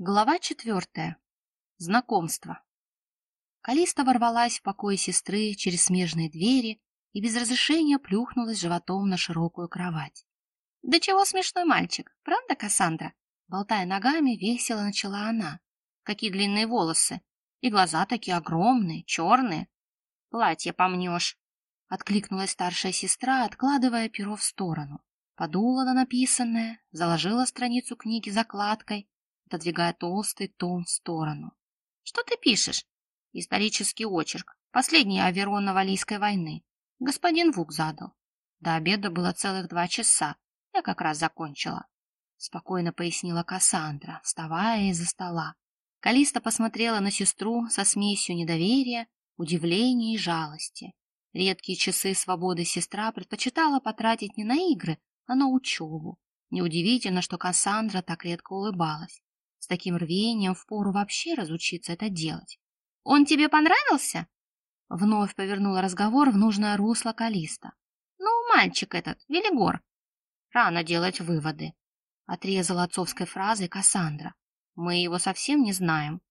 Глава четвертая. Знакомство. Калиста ворвалась в покой сестры через смежные двери и без разрешения плюхнулась животом на широкую кровать. «Да чего смешной мальчик, правда, Кассандра?» Болтая ногами, весело начала она. «Какие длинные волосы! И глаза такие огромные, черные!» «Платье помнешь!» Откликнулась старшая сестра, откладывая перо в сторону. Подула на написанное, заложила страницу книги закладкой отодвигая толстый том в сторону. «Что ты пишешь?» «Исторический очерк. Последний Аверонно-Валийской войны. Господин Вук задал. До обеда было целых два часа. Я как раз закончила». Спокойно пояснила Кассандра, вставая из-за стола. Калиста посмотрела на сестру со смесью недоверия, удивления и жалости. Редкие часы свободы сестра предпочитала потратить не на игры, а на учебу. Неудивительно, что Кассандра так редко улыбалась. С таким рвением впору вообще разучиться это делать. «Он тебе понравился?» Вновь повернула разговор в нужное русло Калиста. «Ну, мальчик этот, Велигор». «Рано делать выводы», — отрезала отцовской фразой Кассандра. «Мы его совсем не знаем.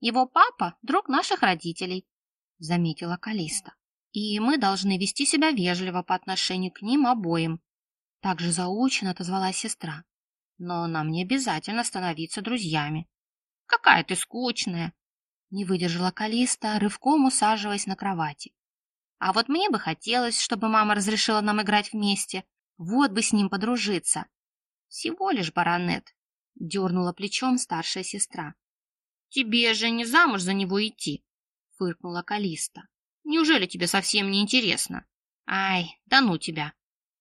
Его папа — друг наших родителей», — заметила Калиста. «И мы должны вести себя вежливо по отношению к ним обоим», — также заученно отозвалась сестра но нам не обязательно становиться друзьями. Какая ты скучная, не выдержала Калиста, рывком усаживаясь на кровати. А вот мне бы хотелось, чтобы мама разрешила нам играть вместе. Вот бы с ним подружиться. Всего лишь баронет, дернула плечом старшая сестра. Тебе же не замуж за него идти, фыркнула Калиста. Неужели тебе совсем не интересно? Ай, да ну тебя.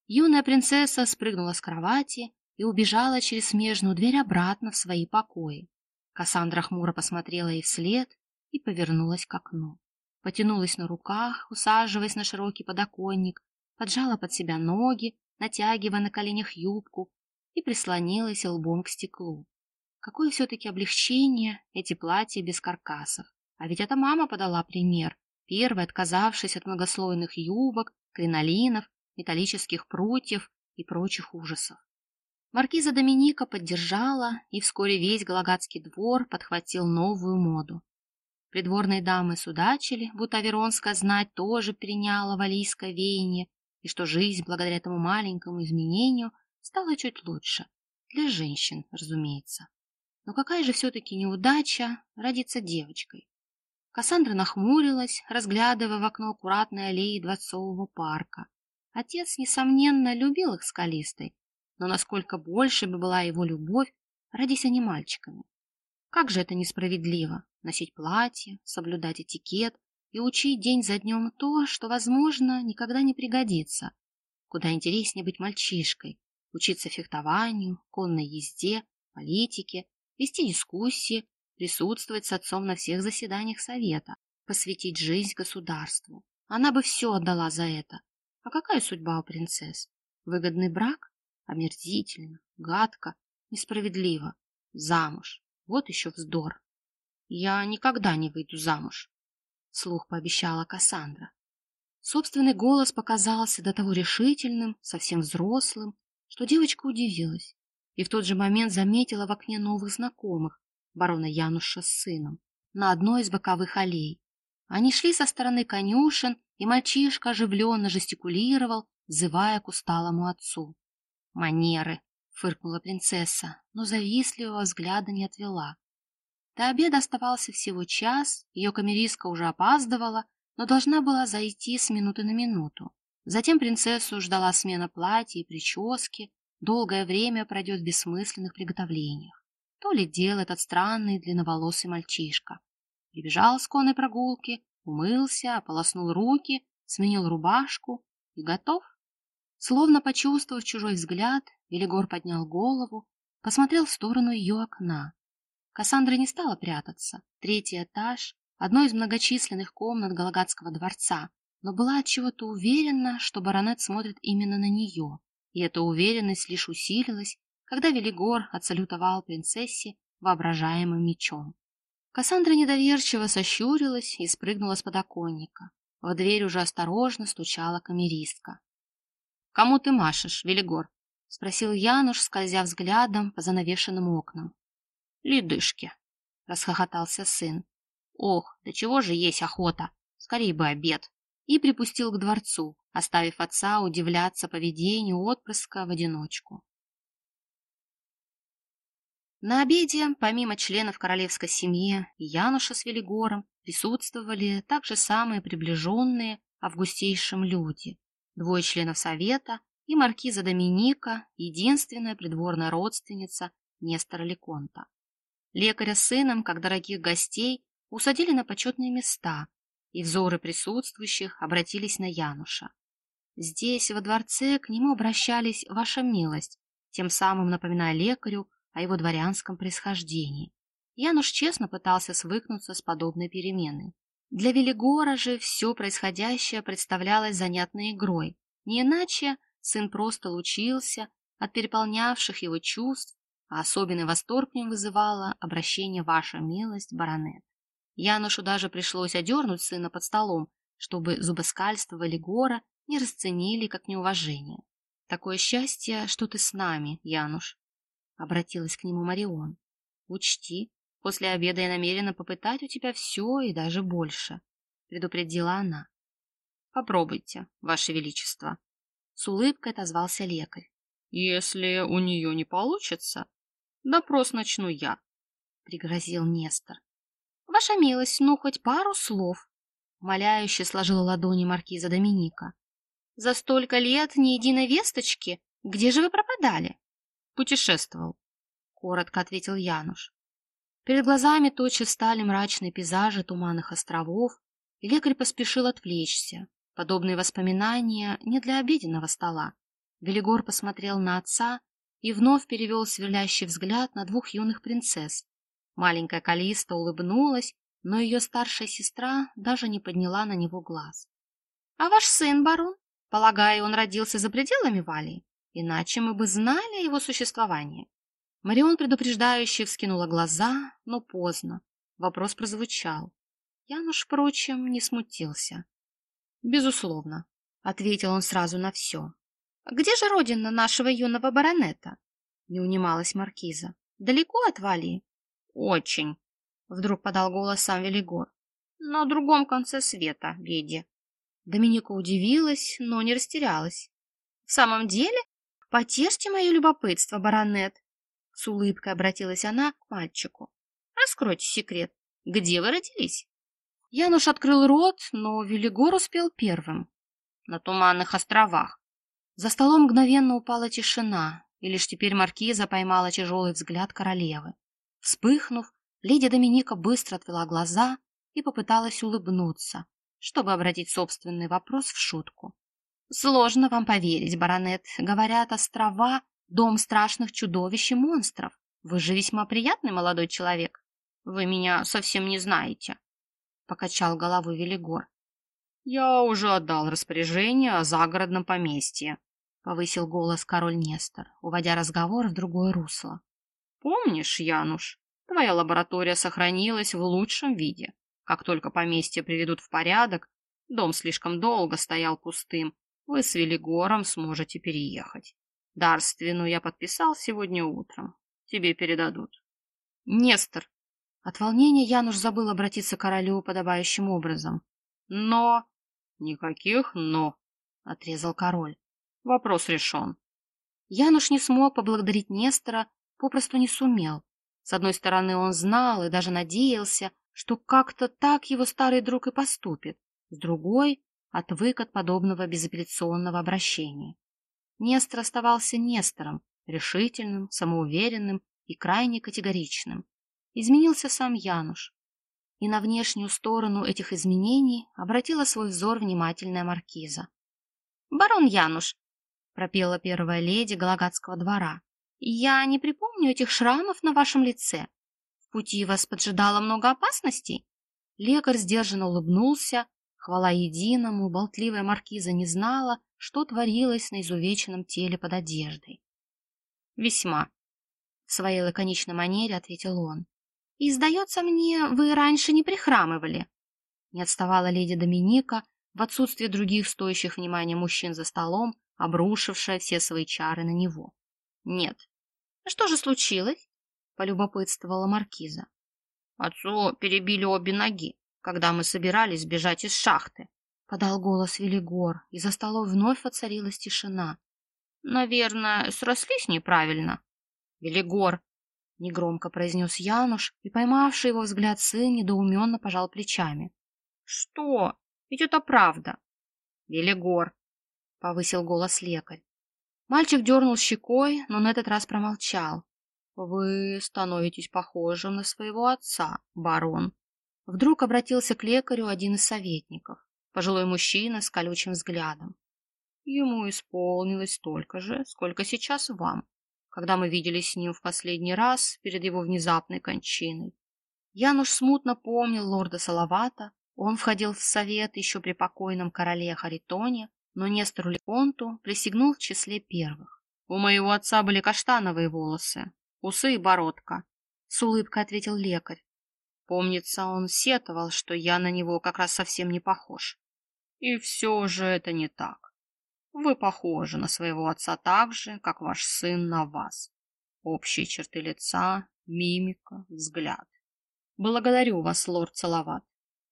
Юная принцесса спрыгнула с кровати и убежала через смежную дверь обратно в свои покои. Кассандра хмуро посмотрела ей вслед и повернулась к окну. Потянулась на руках, усаживаясь на широкий подоконник, поджала под себя ноги, натягивая на коленях юбку и прислонилась лбом к стеклу. Какое все-таки облегчение эти платья без каркасов. А ведь эта мама подала пример, первой отказавшись от многослойных юбок, кринолинов, металлических прутьев и прочих ужасов. Маркиза Доминика поддержала, и вскоре весь Галагатский двор подхватил новую моду. Придворные дамы судачили, будто Веронская знать тоже приняла валийское веяние, и что жизнь, благодаря этому маленькому изменению, стала чуть лучше. Для женщин, разумеется. Но какая же все-таки неудача родиться девочкой. Кассандра нахмурилась, разглядывая в окно аккуратной аллеи дворцового парка. Отец, несомненно, любил их скалистой, но насколько больше бы была его любовь, родись они мальчиками. Как же это несправедливо — носить платье, соблюдать этикет и учить день за днем то, что, возможно, никогда не пригодится. Куда интереснее быть мальчишкой, учиться фехтованию, конной езде, политике, вести дискуссии, присутствовать с отцом на всех заседаниях совета, посвятить жизнь государству. Она бы все отдала за это. А какая судьба у принцесс? Выгодный брак? Омерзительно, гадко, несправедливо. Замуж. Вот еще вздор. Я никогда не выйду замуж, слух пообещала Кассандра. Собственный голос показался до того решительным, совсем взрослым, что девочка удивилась и в тот же момент заметила в окне новых знакомых, барона Януша с сыном, на одной из боковых аллей. Они шли со стороны конюшен, и мальчишка оживленно жестикулировал, взывая к усталому отцу. «Манеры!» — фыркнула принцесса, но завистливого взгляда не отвела. До обеда оставался всего час, ее камеристка уже опаздывала, но должна была зайти с минуты на минуту. Затем принцессу ждала смена платья и прически, долгое время пройдет в бессмысленных приготовлениях. То ли делает этот странный длинноволосый мальчишка. Прибежал с конной прогулки, умылся, ополоснул руки, сменил рубашку и готов. Словно почувствовав чужой взгляд, Велигор поднял голову, посмотрел в сторону ее окна. Кассандра не стала прятаться. Третий этаж, одно из многочисленных комнат Галагатского дворца, но была от чего-то уверена, что баронет смотрит именно на нее. И эта уверенность лишь усилилась, когда Велигор отсалютовал принцессе воображаемым мечом. Кассандра недоверчиво сощурилась и спрыгнула с подоконника. В дверь уже осторожно стучала камеристка. «Кому ты машешь, Велигор?» — спросил Януш, скользя взглядом по занавешенным окнам. Ледышки, расхохотался сын. Ох, да чего же есть охота? Скорей бы обед. И припустил к дворцу, оставив отца удивляться поведению отпрыска в одиночку. На обеде, помимо членов королевской семьи и Януша с Велигором, присутствовали также самые приближенные августейшим люди, двое членов совета и маркиза Доминика, единственная придворная родственница Нестора Леконта. Лекаря с сыном, как дорогих гостей, усадили на почетные места, и взоры присутствующих обратились на Януша. Здесь, во дворце, к нему обращались «Ваша милость», тем самым напоминая лекарю о его дворянском происхождении. Януш честно пытался свыкнуться с подобной переменой. Для Велигора же все происходящее представлялось занятной игрой. Не иначе сын просто лучился от переполнявших его чувств, а особенный восторг в вызывало обращение «Ваша милость, баронет». Янушу даже пришлось одернуть сына под столом, чтобы зубоскальство Валигора не расценили как неуважение. «Такое счастье, что ты с нами, Януш», — обратилась к нему Марион. «Учти, После обеда я намерена попытать у тебя все и даже больше, — предупредила она. — Попробуйте, Ваше Величество. С улыбкой отозвался лекарь. — Если у нее не получится, допрос начну я, — пригрозил Нестор. — Ваша милость, ну хоть пару слов, — умоляюще сложила ладони маркиза Доминика. — За столько лет ни единой весточки. Где же вы пропадали? — Путешествовал, — коротко ответил Януш. Перед глазами тотчас стали мрачные пейзажи туманных островов, и лекарь поспешил отвлечься. Подобные воспоминания не для обеденного стола. Велигор посмотрел на отца и вновь перевел сверлящий взгляд на двух юных принцесс. Маленькая Калиста улыбнулась, но ее старшая сестра даже не подняла на него глаз. — А ваш сын, барон? Полагаю, он родился за пределами Валии? Иначе мы бы знали о его существовании. Марион предупреждающе вскинула глаза, но поздно. Вопрос прозвучал. Януш, впрочем, не смутился. «Безусловно», — ответил он сразу на все. «Где же родина нашего юного баронета?» — не унималась маркиза. «Далеко от Валии?» «Очень», — вдруг подал голос сам Велигор. «На другом конце света, леди». Доминика удивилась, но не растерялась. «В самом деле? Потешьте мое любопытство, баронет. С улыбкой обратилась она к мальчику. Раскройте секрет. Где вы родились? Януш открыл рот, но Велигор успел первым. На Туманных островах. За столом мгновенно упала тишина, и лишь теперь маркиза поймала тяжелый взгляд королевы. Вспыхнув, леди Доминика быстро отвела глаза и попыталась улыбнуться, чтобы обратить собственный вопрос в шутку. «Сложно вам поверить, баронет. Говорят, острова Дом страшных чудовищ и монстров. Вы же весьма приятный молодой человек. Вы меня совсем не знаете, — покачал головой Велигор. Я уже отдал распоряжение о загородном поместье, — повысил голос король Нестор, уводя разговор в другое русло. Помнишь, Януш, твоя лаборатория сохранилась в лучшем виде. Как только поместье приведут в порядок, дом слишком долго стоял пустым, вы с Велигором сможете переехать. Дарственную я подписал сегодня утром. Тебе передадут. Нестор. От волнения Януш забыл обратиться к королю подобающим образом. Но... Никаких «но», — отрезал король. Вопрос решен. Януш не смог поблагодарить Нестора, попросту не сумел. С одной стороны, он знал и даже надеялся, что как-то так его старый друг и поступит. С другой — отвык от подобного безапелляционного обращения. Нестор оставался Нестором, решительным, самоуверенным и крайне категоричным. Изменился сам Януш. И на внешнюю сторону этих изменений обратила свой взор внимательная маркиза. «Барон Януш», — пропела первая леди Галагатского двора, — «я не припомню этих шрамов на вашем лице. В пути вас поджидало много опасностей?» Лекарь сдержанно улыбнулся. Хвала единому, болтливая маркиза не знала, что творилось на изувеченном теле под одеждой. «Весьма», — в своей лаконичной манере ответил он. «И, сдается мне, вы раньше не прихрамывали». Не отставала леди Доминика, в отсутствие других стоящих внимания мужчин за столом, обрушившая все свои чары на него. «Нет». «Что же случилось?» — полюбопытствовала маркиза. Отцу перебили обе ноги, когда мы собирались бежать из шахты. Подал голос Велигор, и за столом вновь воцарилась тишина. Наверное, срослись неправильно. Велигор, негромко произнес Януш, и, поймавший его взгляд сын, недоуменно пожал плечами. Что? Ведь это правда. Велигор, повысил голос лекарь. Мальчик дернул щекой, но на этот раз промолчал. Вы становитесь похожим на своего отца, барон. Вдруг обратился к лекарю один из советников, пожилой мужчина с колючим взглядом. Ему исполнилось столько же, сколько сейчас вам, когда мы виделись с ним в последний раз перед его внезапной кончиной. Януш смутно помнил лорда Салавата, он входил в совет еще при покойном короле Харитоне, но Нестору Леконту присягнул в числе первых. У моего отца были каштановые волосы, усы и бородка, — с улыбкой ответил лекарь. Помнится, он сетовал, что я на него как раз совсем не похож. И все же это не так. Вы похожи на своего отца так же, как ваш сын на вас. Общие черты лица, мимика, взгляд. Благодарю вас, лорд Салават.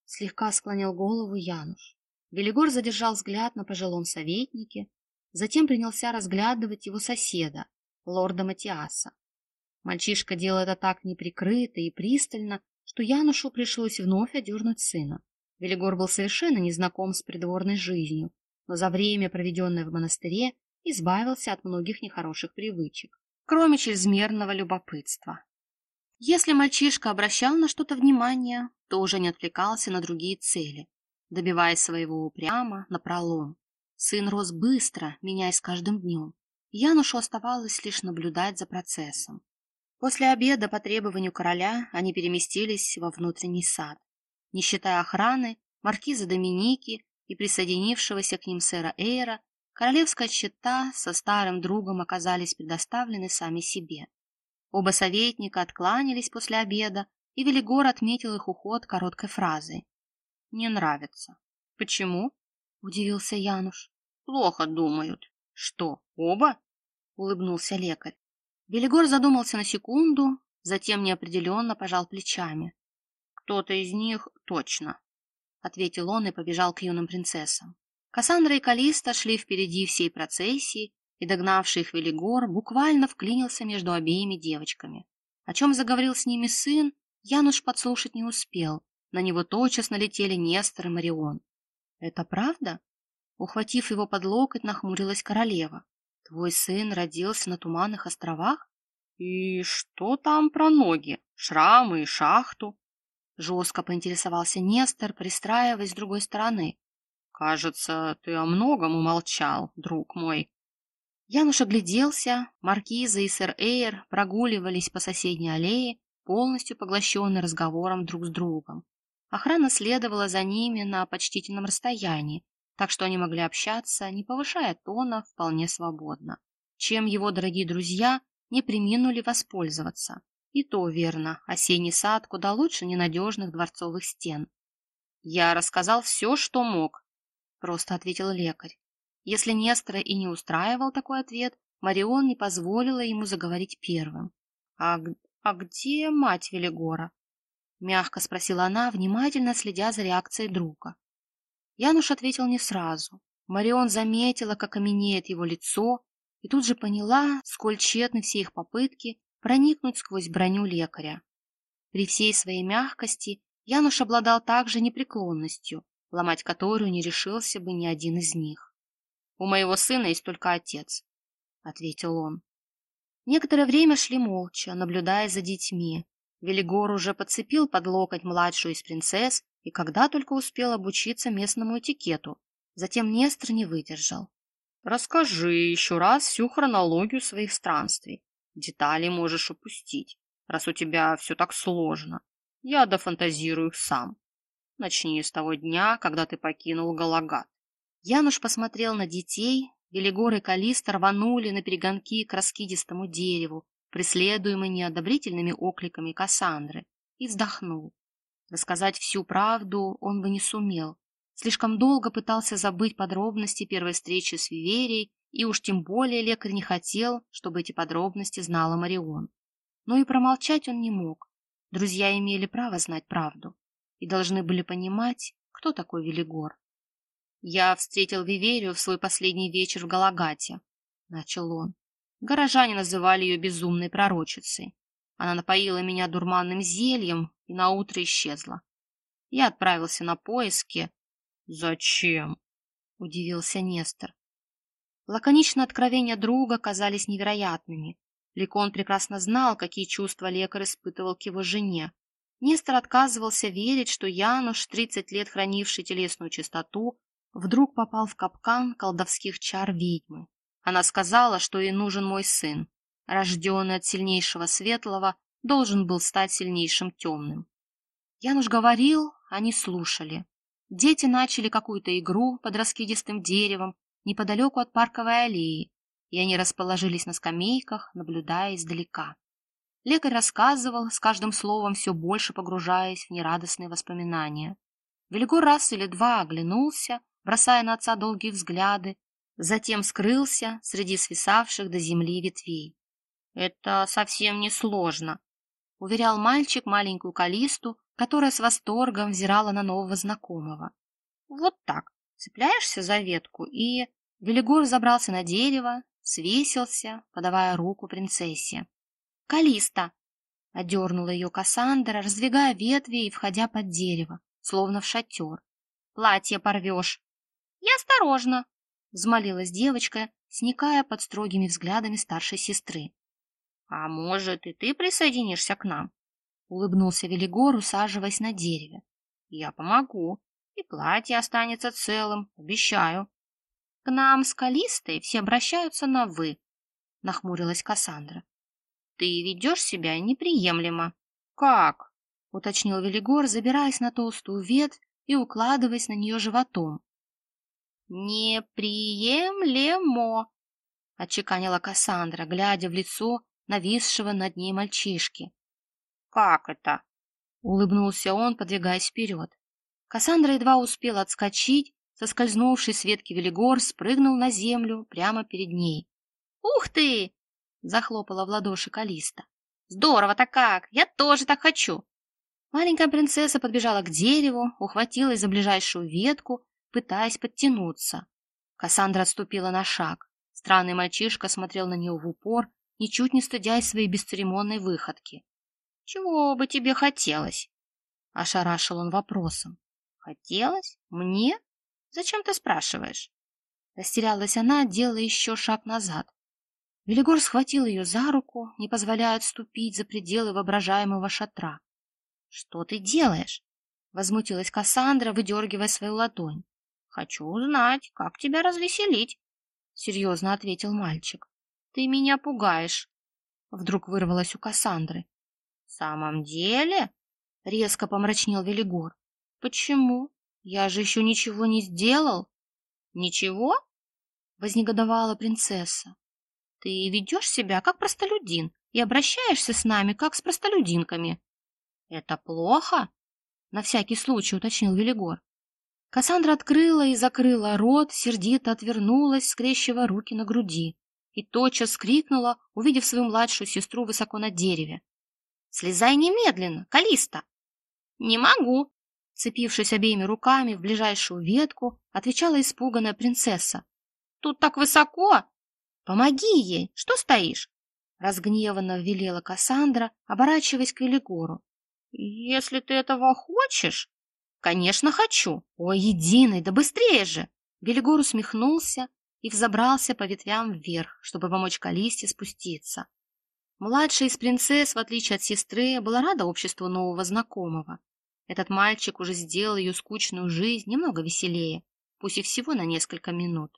Слегка склонил голову Януш. Велигор задержал взгляд на пожилом советнике, затем принялся разглядывать его соседа, лорда Матиаса. Мальчишка делал это так неприкрыто и пристально, что Янушу пришлось вновь одернуть сына. Велигор был совершенно незнаком с придворной жизнью, но за время, проведенное в монастыре, избавился от многих нехороших привычек, кроме чрезмерного любопытства. Если мальчишка обращал на что-то внимание, то уже не отвлекался на другие цели, добиваясь своего упрямо напролом. Сын рос быстро, меняясь каждым днем. Янушу оставалось лишь наблюдать за процессом. После обеда по требованию короля они переместились во внутренний сад. Не считая охраны, маркиза Доминики и присоединившегося к ним сэра Эйра, королевская чета со старым другом оказались предоставлены сами себе. Оба советника откланялись после обеда, и Велигор отметил их уход короткой фразой. «Не нравится». «Почему?» — удивился Януш. «Плохо думают». «Что, оба?» — улыбнулся лекарь. Белигор задумался на секунду, затем неопределенно пожал плечами. «Кто-то из них точно», — ответил он и побежал к юным принцессам. Кассандра и Калиста шли впереди всей процессии, и догнавший их Велигор буквально вклинился между обеими девочками. О чем заговорил с ними сын, Януш подслушать не успел. На него тотчас налетели Нестор и Марион. «Это правда?» Ухватив его под локоть, нахмурилась королева. Твой сын родился на Туманных островах? И что там про ноги, шрамы и шахту? Жестко поинтересовался Нестор, пристраиваясь с другой стороны. Кажется, ты о многом умолчал, друг мой. Януш огляделся, маркиза и сэр Эйр прогуливались по соседней аллее, полностью поглощенные разговором друг с другом. Охрана следовала за ними на почтительном расстоянии, так что они могли общаться, не повышая тона, вполне свободно, чем его дорогие друзья не приминули воспользоваться. И то верно, осенний сад куда лучше ненадежных дворцовых стен. «Я рассказал все, что мог», — просто ответил лекарь. Если Нестора и не устраивал такой ответ, Марион не позволила ему заговорить первым. «А, а где мать Велигора?» — мягко спросила она, внимательно следя за реакцией друга. Януш ответил не сразу. Марион заметила, как окаменеет его лицо, и тут же поняла, сколь тщетны все их попытки проникнуть сквозь броню лекаря. При всей своей мягкости Януш обладал также непреклонностью, ломать которую не решился бы ни один из них. «У моего сына есть только отец», — ответил он. Некоторое время шли молча, наблюдая за детьми. Велигор уже подцепил под локоть младшую из принцесс и когда только успел обучиться местному этикету. Затем Нестор не выдержал. «Расскажи еще раз всю хронологию своих странствий. Детали можешь упустить, раз у тебя все так сложно. Я дофантазирую сам. Начни с того дня, когда ты покинул Галагат». Януш посмотрел на детей, Велигор и Калиста рванули на перегонки к раскидистому дереву, преследуемый неодобрительными окликами Кассандры, и вздохнул. Рассказать всю правду он бы не сумел. Слишком долго пытался забыть подробности первой встречи с Виверией, и уж тем более лекарь не хотел, чтобы эти подробности знала Марион. но и промолчать он не мог. Друзья имели право знать правду и должны были понимать, кто такой Велигор. «Я встретил Виверию в свой последний вечер в Галагате», — начал он. Горожане называли ее безумной пророчицей. Она напоила меня дурманным зельем и наутро исчезла. Я отправился на поиски. «Зачем?» — удивился Нестор. Лаконичные откровения друга казались невероятными. Ликон прекрасно знал, какие чувства лекарь испытывал к его жене. Нестор отказывался верить, что Януш, тридцать лет хранивший телесную чистоту, вдруг попал в капкан колдовских чар ведьмы. Она сказала, что ей нужен мой сын, рожденный от сильнейшего светлого, должен был стать сильнейшим темным. Януш говорил, они слушали. Дети начали какую-то игру под раскидистым деревом неподалеку от парковой аллеи, и они расположились на скамейках, наблюдая издалека. Лекарь рассказывал, с каждым словом все больше погружаясь в нерадостные воспоминания. Велигор раз или два оглянулся, бросая на отца долгие взгляды, затем скрылся среди свисавших до земли ветвей. «Это совсем не сложно», — уверял мальчик маленькую Калисту, которая с восторгом взирала на нового знакомого. «Вот так, цепляешься за ветку и...» Велигор забрался на дерево, свесился, подавая руку принцессе. «Калиста!» — одернула ее Кассандра, раздвигая ветви и входя под дерево, словно в шатер. «Платье порвешь!» «Я осторожно!» — взмолилась девочка, сникая под строгими взглядами старшей сестры. «А может, и ты присоединишься к нам?» — улыбнулся Велигор, усаживаясь на дереве. «Я помогу, и платье останется целым, обещаю». «К нам с Калистой все обращаются на «вы», — нахмурилась Кассандра. Ты ведешь себя неприемлемо. Как? уточнил Велигор, забираясь на толстую ветвь и укладываясь на нее животом. Неприемлемо, отчеканила Кассандра, глядя в лицо нависшего над ней мальчишки. Как это? улыбнулся он, подвигаясь вперед. Кассандра едва успела отскочить, соскользнувший с ветки Велигор спрыгнул на землю прямо перед ней. «Ух ты! Захлопала в ладоши Калиста. Здорово-то как! Я тоже так хочу! Маленькая принцесса подбежала к дереву, ухватилась за ближайшую ветку, пытаясь подтянуться. Кассандра отступила на шаг. Странный мальчишка смотрел на нее в упор, ничуть не стыдясь своей бесцеремонной выходки. «Чего бы тебе хотелось?» — ошарашил он вопросом. «Хотелось? Мне? Зачем ты спрашиваешь?» Растерялась она, делая еще шаг назад. Велигор схватил ее за руку, не позволяя отступить за пределы воображаемого шатра. — Что ты делаешь? — возмутилась Кассандра, выдергивая свою ладонь. — Хочу узнать, как тебя развеселить, — серьезно ответил мальчик. — Ты меня пугаешь, — вдруг вырвалось у Кассандры. — В самом деле? — резко помрачнел Велигор. — Почему? Я же еще ничего не сделал. — Ничего? — вознегодовала принцесса. Ты ведешь себя как простолюдин и обращаешься с нами как с простолюдинками. Это плохо? На всякий случай уточнил Велигор. Кассандра открыла и закрыла рот, сердито отвернулась, скрещивая руки на груди, и тотчас крикнула, увидев свою младшую сестру высоко на дереве. «Слезай немедленно, Калиста!» «Не могу!» Цепившись обеими руками в ближайшую ветку, отвечала испуганная принцесса. «Тут так высоко, Помоги ей! Что стоишь? Разгневанно велела Кассандра, оборачиваясь к Велигору. Если ты этого хочешь... Конечно, хочу. Ой, единый, да быстрее же! Велигор усмехнулся и взобрался по ветвям вверх, чтобы помочь Калисте спуститься. Младшая из принцесс, в отличие от сестры, была рада обществу нового знакомого. Этот мальчик уже сделал ее скучную жизнь немного веселее, пусть и всего на несколько минут.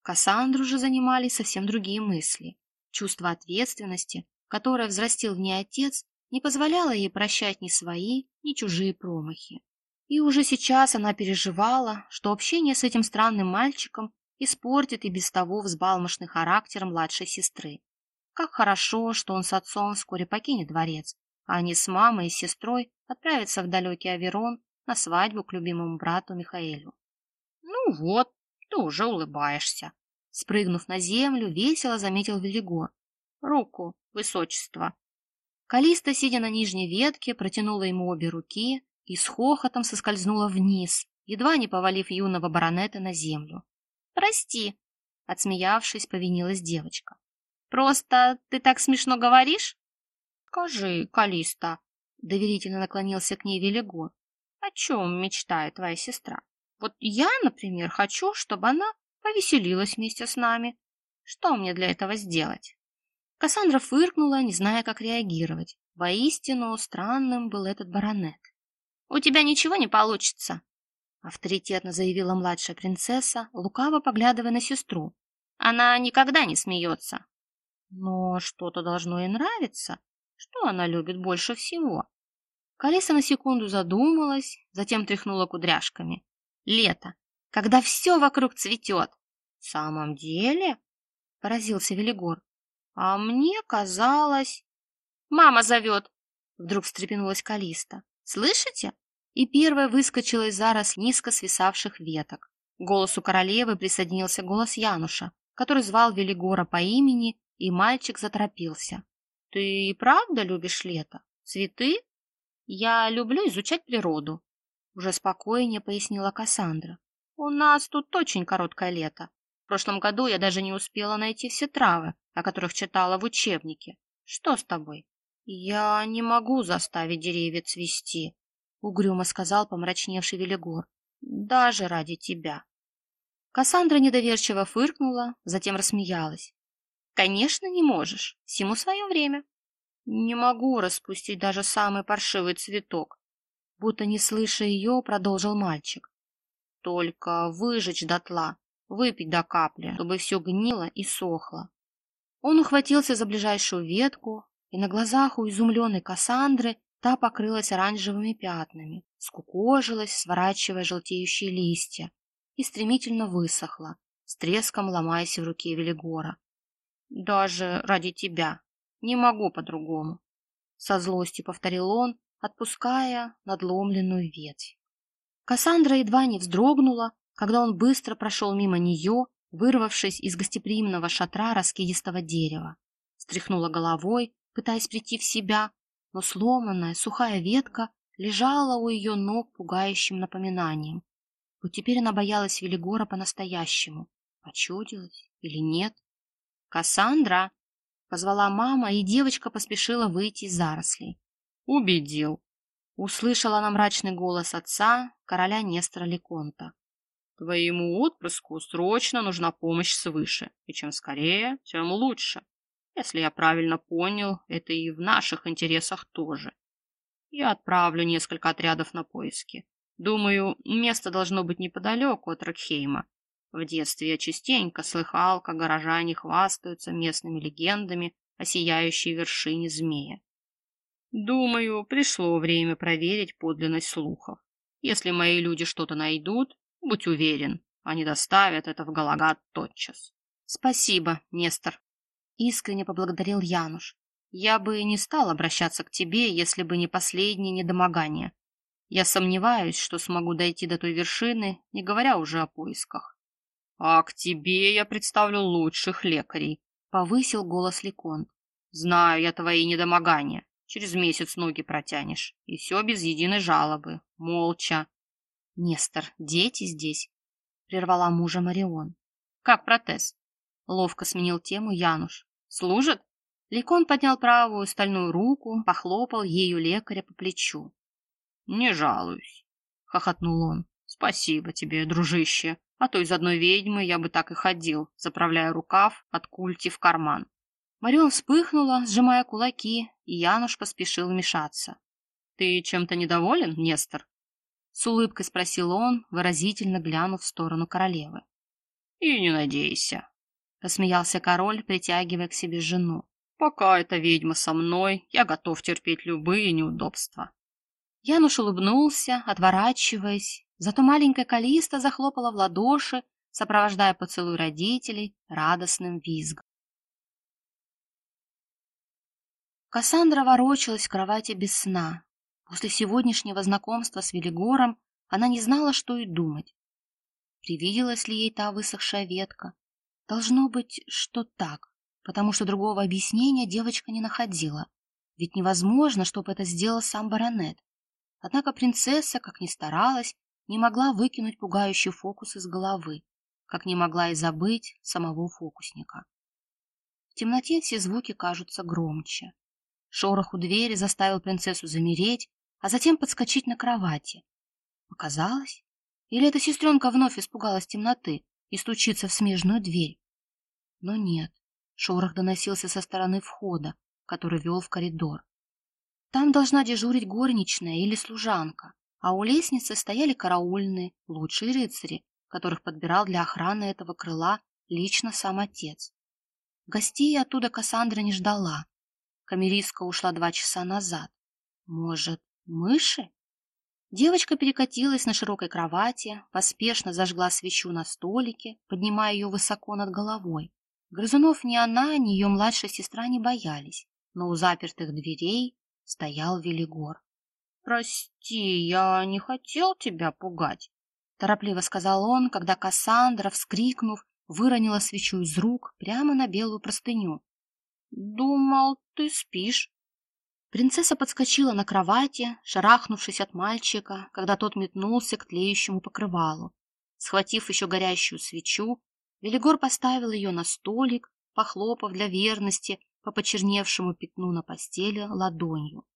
Кассандру же занимали совсем другие мысли. Чувство ответственности, которое взрастил в ней отец, не позволяло ей прощать ни свои, ни чужие промахи. И уже сейчас она переживала, что общение с этим странным мальчиком испортит и без того взбалмошный характер младшей сестры. Как хорошо, что он с отцом вскоре покинет дворец, а они с мамой и сестрой отправятся в далекий Аверон на свадьбу к любимому брату Михаэлю. Ну вот, ты уже улыбаешься. Спрыгнув на землю, весело заметил Велигор. Руку, высочество. Калиста, сидя на нижней ветке, протянула ему обе руки и с хохотом соскользнула вниз, едва не повалив юного баронета на землю. «Прости», — отсмеявшись, повинилась девочка. «Просто ты так смешно говоришь?» «Скажи, Калиста», — доверительно наклонился к ней Велигор, «о чем мечтает твоя сестра? Вот я, например, хочу, чтобы она повеселилась вместе с нами. Что мне для этого сделать?» Кассандра фыркнула, не зная, как реагировать. Воистину, странным был этот баронет. «У тебя ничего не получится», — авторитетно заявила младшая принцесса, лукаво поглядывая на сестру. «Она никогда не смеется». «Но что-то должно ей нравиться. Что она любит больше всего?» Калиса на секунду задумалась, затем тряхнула кудряшками. «Лето, когда все вокруг цветет». «В самом деле?» — поразился Велигор. А мне казалось... «Мама зовет!» Вдруг встрепенулась Калиста. «Слышите?» И первая выскочила из зарос низко свисавших веток. К голосу королевы присоединился голос Януша, который звал Велигора по имени, и мальчик заторопился. «Ты и правда любишь лето? Цветы?» «Я люблю изучать природу», — уже спокойнее пояснила Кассандра. «У нас тут очень короткое лето. В прошлом году я даже не успела найти все травы, о которых читала в учебнике. Что с тобой? Я не могу заставить деревья цвести, угрюмо сказал помрачневший Велигор. Даже ради тебя. Кассандра недоверчиво фыркнула, затем рассмеялась. Конечно, не можешь. Всему свое время. Не могу распустить даже самый паршивый цветок. Будто не слыша ее, продолжил мальчик. Только выжечь дотла, выпить до капли, чтобы все гнило и сохло. Он ухватился за ближайшую ветку, и на глазах у изумленной Кассандры та покрылась оранжевыми пятнами, скукожилась, сворачивая желтеющие листья, и стремительно высохла, с треском ломаясь в руке Велигора. «Даже ради тебя. Не могу по-другому», — со злостью повторил он, отпуская надломленную ветвь. Кассандра едва не вздрогнула, когда он быстро прошел мимо нее вырвавшись из гостеприимного шатра раскидистого дерева. Стряхнула головой, пытаясь прийти в себя, но сломанная сухая ветка лежала у ее ног пугающим напоминанием. Вот теперь она боялась Велигора по-настоящему. Почудилась или нет? «Кассандра!» — позвала мама, и девочка поспешила выйти из зарослей. «Убедил!» — услышала она мрачный голос отца, короля Нестора Леконта. Твоему отпрыску срочно нужна помощь свыше, и чем скорее, тем лучше. Если я правильно понял, это и в наших интересах тоже. Я отправлю несколько отрядов на поиски. Думаю, место должно быть неподалеку от Рокхейма. В детстве я частенько слыхал, как горожане хвастаются местными легендами о сияющей вершине змея. Думаю, пришло время проверить подлинность слухов. Если мои люди что-то найдут, Будь уверен, они доставят это в Галагат тотчас. Спасибо, Нестор. Искренне поблагодарил Януш. Я бы не стал обращаться к тебе, если бы не последнее недомогание. Я сомневаюсь, что смогу дойти до той вершины, не говоря уже о поисках. А к тебе я представлю лучших лекарей, повысил голос Леконт. Знаю я твои недомогания. Через месяц ноги протянешь. И все без единой жалобы. Молча. Нестор, дети здесь, прервала мужа Марион. Как протез? Ловко сменил тему Януш. Служит? Ликон поднял правую стальную руку, похлопал ею лекаря по плечу. Не жалуюсь, хохотнул он. Спасибо тебе, дружище, а то из одной ведьмы я бы так и ходил, заправляя рукав от культи в карман. Марион вспыхнула, сжимая кулаки, и Януш поспешил вмешаться. Ты чем-то недоволен, Нестор? С улыбкой спросил он, выразительно глянув в сторону королевы. «И не надейся», — посмеялся король, притягивая к себе жену. «Пока эта ведьма со мной, я готов терпеть любые неудобства». Януш улыбнулся, отворачиваясь, зато маленькая Калиста захлопала в ладоши, сопровождая поцелуй родителей радостным визгом. Кассандра ворочалась в кровати без сна, После сегодняшнего знакомства с Велигором она не знала, что и думать. Привиделась ли ей та высохшая ветка? Должно быть, что так, потому что другого объяснения девочка не находила. ведь невозможно, чтобы это сделал сам баронет. Однако принцесса, как ни старалась, не могла выкинуть пугающий фокус из головы, как не могла и забыть самого фокусника. В темноте все звуки кажутся громче. Шорох у двери заставил принцессу замереть, а затем подскочить на кровати. Показалось? Или эта сестренка вновь испугалась темноты и стучится в смежную дверь? Но нет, шорох доносился со стороны входа, который вел в коридор. Там должна дежурить горничная или служанка, а у лестницы стояли караульные, лучшие рыцари, которых подбирал для охраны этого крыла лично сам отец. Гостей оттуда Кассандра не ждала. Камеристка ушла два часа назад. Может, Мыши? Девочка перекатилась на широкой кровати, поспешно зажгла свечу на столике, поднимая ее высоко над головой. Грызунов ни она, ни ее младшая сестра не боялись, но у запертых дверей стоял Велигор. «Прости, я не хотел тебя пугать», — торопливо сказал он, когда Кассандра, вскрикнув, выронила свечу из рук прямо на белую простыню. «Думал, ты спишь». Принцесса подскочила на кровати, шарахнувшись от мальчика, когда тот метнулся к тлеющему покрывалу. Схватив еще горящую свечу, Велигор поставил ее на столик, похлопав для верности по почерневшему пятну на постели ладонью. —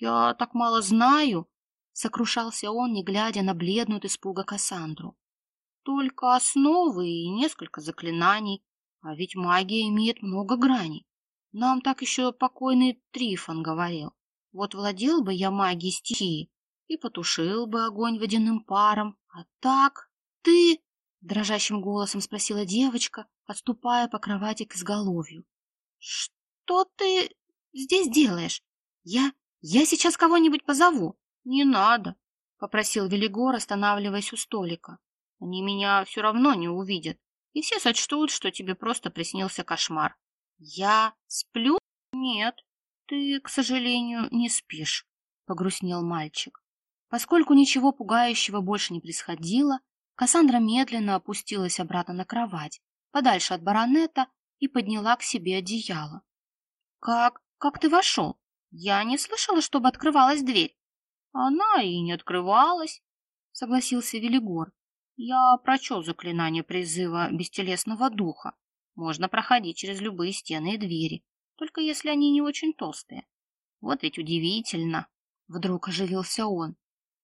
Я так мало знаю, — сокрушался он, не глядя на бледную от испуга Кассандру. — Только основы и несколько заклинаний, а ведь магия имеет много граней. Нам так еще покойный Трифон говорил. Вот владел бы я магией стихии и потушил бы огонь водяным паром. А так ты... — дрожащим голосом спросила девочка, отступая по кровати к изголовью. — Что ты здесь делаешь? Я... я сейчас кого-нибудь позову. — Не надо, — попросил Велигор, останавливаясь у столика. — Они меня все равно не увидят, и все сочтут, что тебе просто приснился кошмар. Я сплю? Нет, ты, к сожалению, не спишь, погрустнел мальчик. Поскольку ничего пугающего больше не происходило, Кассандра медленно опустилась обратно на кровать, подальше от баронета, и подняла к себе одеяло. Как? Как ты вошел? Я не слышала, чтобы открывалась дверь. Она и не открывалась, согласился Велигор. Я прочел заклинание призыва бестелесного духа. Можно проходить через любые стены и двери, только если они не очень толстые. Вот ведь удивительно. Вдруг оживился он.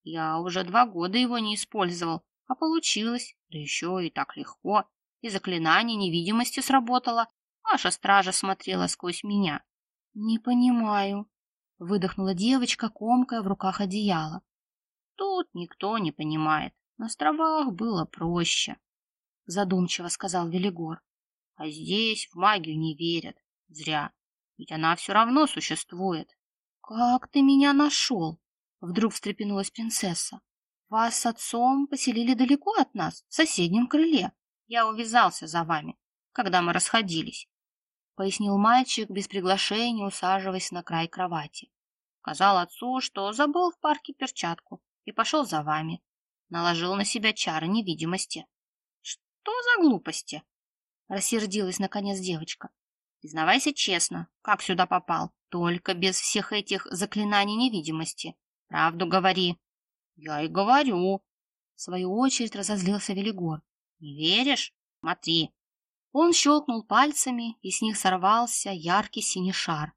Я уже два года его не использовал, а получилось, да еще и так легко. И заклинание невидимости сработало. Ваша стража смотрела сквозь меня. Не понимаю, выдохнула девочка, комкая в руках одеяло. Тут никто не понимает. На островах было проще, задумчиво сказал Велигор. А здесь в магию не верят. Зря. Ведь она все равно существует. Как ты меня нашел? Вдруг встрепенулась принцесса. Вас с отцом поселили далеко от нас, в соседнем крыле. Я увязался за вами, когда мы расходились, пояснил мальчик без приглашения, усаживаясь на край кровати. Сказал отцу, что забыл в парке перчатку и пошел за вами. Наложил на себя чары невидимости. Что за глупости? Рассердилась наконец девочка. Признавайся честно, как сюда попал? Только без всех этих заклинаний невидимости. Правду говори. Я и говорю. В свою очередь разозлился Велигор. Не веришь? Смотри. Он щелкнул пальцами, и с них сорвался яркий синий шар.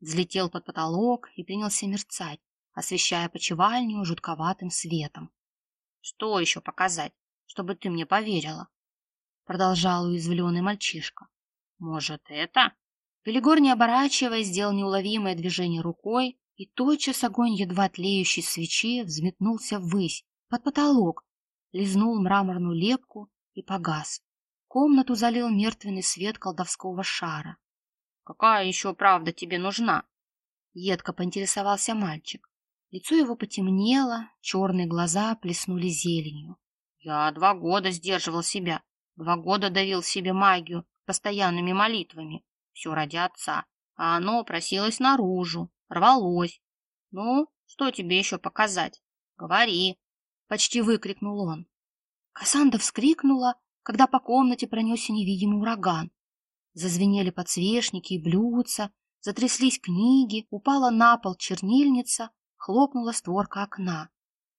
Взлетел под потолок и принялся мерцать, освещая почевальню жутковатым светом. Что еще показать, чтобы ты мне поверила? продолжал уязвленный мальчишка. Может, это? Велигор, не оборачиваясь, сделал неуловимое движение рукой, и тотчас огонь едва тлеющей свечи взметнулся ввысь, под потолок, лизнул мраморную лепку и погас. Комнату залил мертвенный свет колдовского шара. — Какая еще правда тебе нужна? — едко поинтересовался мальчик. Лицо его потемнело, черные глаза плеснули зеленью. — Я два года сдерживал себя, Два года давил себе магию постоянными молитвами. Все ради отца. А оно просилось наружу, рвалось. Ну, что тебе еще показать? Говори. Почти выкрикнул он. Кассандра вскрикнула, когда по комнате пронесся невидимый ураган. Зазвенели подсвечники и блюдца, затряслись книги, упала на пол чернильница, хлопнула створка окна.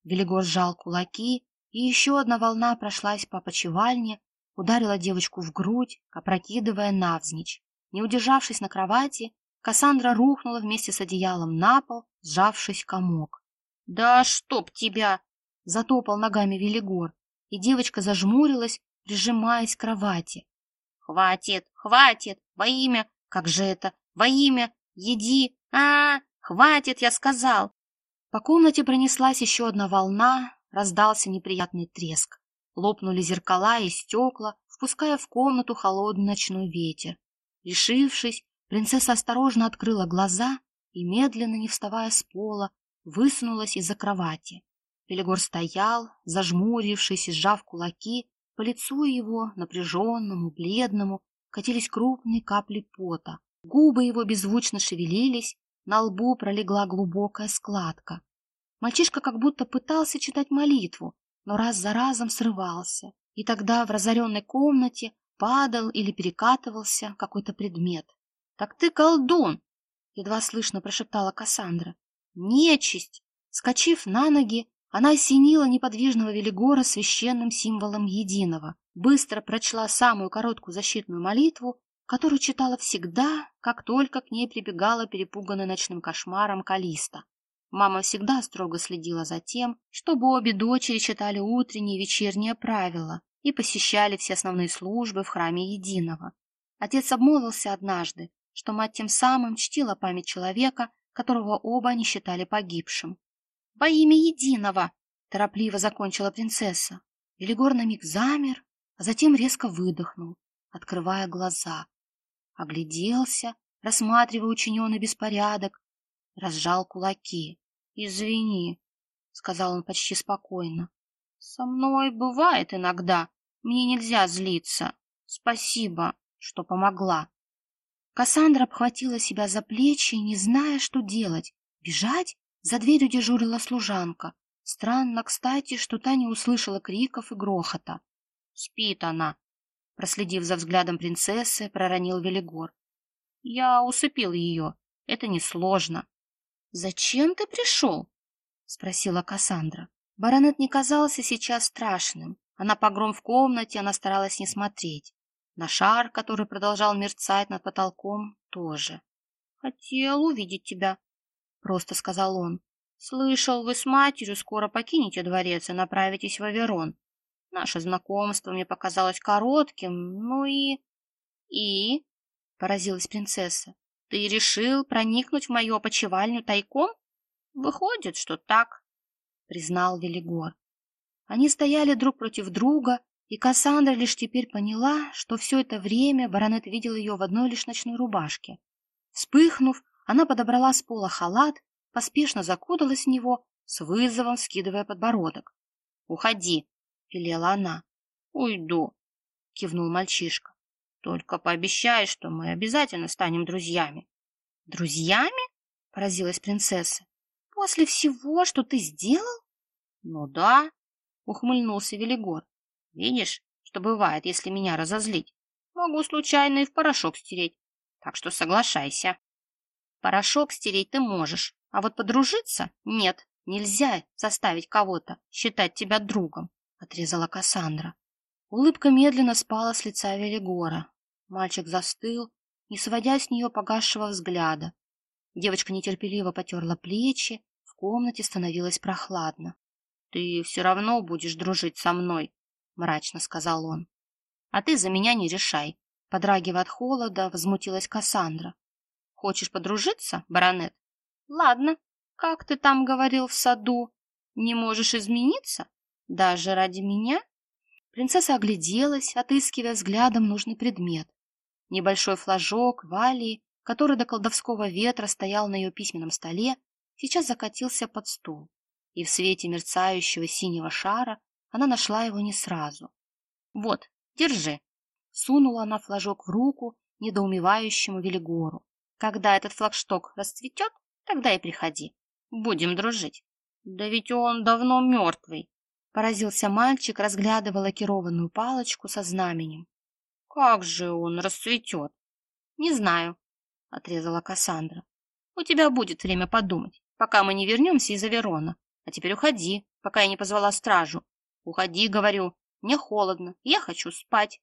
Велигор сжал кулаки, и еще одна волна прошлась по почевальне, ударила девочку в грудь, опрокидывая навзничь. Не удержавшись на кровати, Кассандра рухнула вместе с одеялом на пол, сжавшись комок. — Да чтоб тебя! — затопал ногами Велигор, и девочка зажмурилась, прижимаясь к кровати. — Хватит, хватит! Во имя... Как же это? Во имя... Еди! а, -а, -а Хватит, я сказал! По комнате пронеслась еще одна волна, раздался неприятный треск. Лопнули зеркала и стекла, впуская в комнату холодный ночной ветер. Решившись, принцесса осторожно открыла глаза и, медленно, не вставая с пола, высунулась из-за кровати. Пелегор стоял, зажмурившись и сжав кулаки, по лицу его, напряженному, бледному, катились крупные капли пота. Губы его беззвучно шевелились, на лбу пролегла глубокая складка. Мальчишка как будто пытался читать молитву, но раз за разом срывался, и тогда в разоренной комнате падал или перекатывался какой-то предмет. — Так ты колдун! — едва слышно прошептала Кассандра. — Нечисть! Скочив на ноги, она осенила неподвижного Велигора священным символом единого, быстро прочла самую короткую защитную молитву, которую читала всегда, как только к ней прибегала перепуганная ночным кошмаром Калиста. Мама всегда строго следила за тем, чтобы обе дочери читали утренние и вечерние правила и посещали все основные службы в храме Единого. Отец обмолвился однажды, что мать тем самым чтила память человека, которого оба они считали погибшим. «Во имя Единого!» — торопливо закончила принцесса. Велигор на миг замер, а затем резко выдохнул, открывая глаза. Огляделся, рассматривая учиненный беспорядок, разжал кулаки. «Извини», — сказал он почти спокойно. «Со мной бывает иногда. Мне нельзя злиться. Спасибо, что помогла». Кассандра обхватила себя за плечи, не зная, что делать. Бежать? За дверью дежурила служанка. Странно, кстати, что та не услышала криков и грохота. «Спит она», — проследив за взглядом принцессы, проронил Велигор. «Я усыпил ее. Это несложно. «Зачем ты пришел?» — спросила Кассандра. Баронет не казался сейчас страшным, а на погром в комнате она старалась не смотреть. На шар, который продолжал мерцать над потолком, тоже. «Хотел увидеть тебя», — просто сказал он. «Слышал, вы с матерью скоро покинете дворец и направитесь в Аверон. Наше знакомство мне показалось коротким, ну и...» «И?» — поразилась принцесса. Ты решил проникнуть в мою опочивальню тайком? Выходит, что так, признал Велигор. Они стояли друг против друга, и Кассандра лишь теперь поняла, что все это время баронет видел ее в одной лишь ночной рубашке. Вспыхнув, она подобрала с пола халат, поспешно закуталась в него, с вызовом скидывая подбородок. «Уходи!» — велела она. «Уйду!» — кивнул мальчишка. Только пообещай, что мы обязательно станем друзьями. Друзьями? Поразилась принцесса. После всего, что ты сделал? Ну да, ухмыльнулся Велигор. Видишь, что бывает, если меня разозлить? Могу случайно и в порошок стереть, так что соглашайся. Порошок стереть ты можешь, а вот подружиться нет, нельзя заставить кого-то считать тебя другом, отрезала Кассандра. Улыбка медленно спала с лица Велигора. Мальчик застыл, не сводя с нее погасшего взгляда. Девочка нетерпеливо потерла плечи, в комнате становилось прохладно. — Ты все равно будешь дружить со мной, — мрачно сказал он. — А ты за меня не решай. Подрагивая от холода, возмутилась Кассандра. — Хочешь подружиться, баронет? — Ладно. Как ты там говорил в саду? Не можешь измениться? Даже ради меня? Принцесса огляделась, отыскивая взглядом нужный предмет. Небольшой флажок валии, который до колдовского ветра стоял на ее письменном столе, сейчас закатился под стул, и в свете мерцающего синего шара она нашла его не сразу. «Вот, держи!» Сунула она флажок в руку недоумевающему Велигору. «Когда этот флагшток расцветет, тогда и приходи. Будем дружить». «Да ведь он давно мертвый!» Поразился мальчик, разглядывая лакированную палочку со знаменем. Как же он расцветет? Не знаю. отрезала Кассандра. У тебя будет время подумать, пока мы не вернемся из Аверона. А теперь уходи, пока я не позвала стражу. Уходи, говорю, мне холодно, я хочу спать.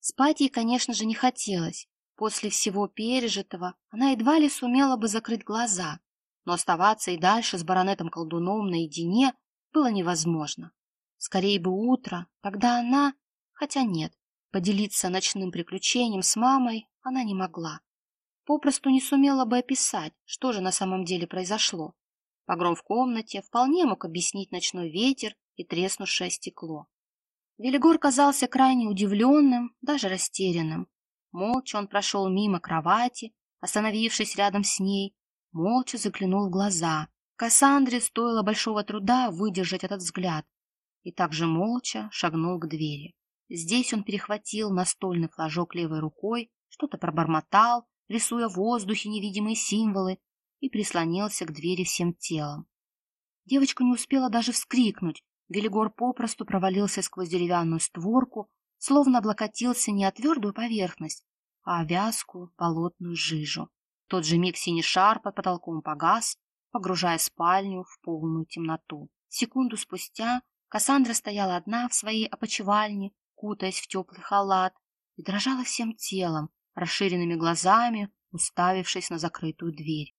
Спать ей, конечно же, не хотелось. После всего пережитого она едва ли сумела бы закрыть глаза, но оставаться и дальше с баронетом-колдуном наедине было невозможно. Скорее бы утро, тогда она... Хотя нет, поделиться ночным приключением с мамой она не могла. Попросту не сумела бы описать, что же на самом деле произошло. Погром в комнате вполне мог объяснить ночной ветер и треснувшее стекло. Велигор казался крайне удивленным, даже растерянным. Молча он прошел мимо кровати, остановившись рядом с ней, молча заглянул в глаза. Кассандре стоило большого труда выдержать этот взгляд, и также молча шагнул к двери. Здесь он перехватил настольный флажок левой рукой, что-то пробормотал, рисуя в воздухе невидимые символы, и прислонился к двери всем телом. Девочка не успела даже вскрикнуть. Велигор попросту провалился сквозь деревянную створку, словно облокотился не о твердую поверхность, а о вязкую болотную жижу. В тот же миг синий шар под потолком погас, погружая спальню в полную темноту. Секунду спустя Кассандра стояла одна в своей опочивальне, кутаясь в теплый халат, и дрожала всем телом, расширенными глазами, уставившись на закрытую дверь.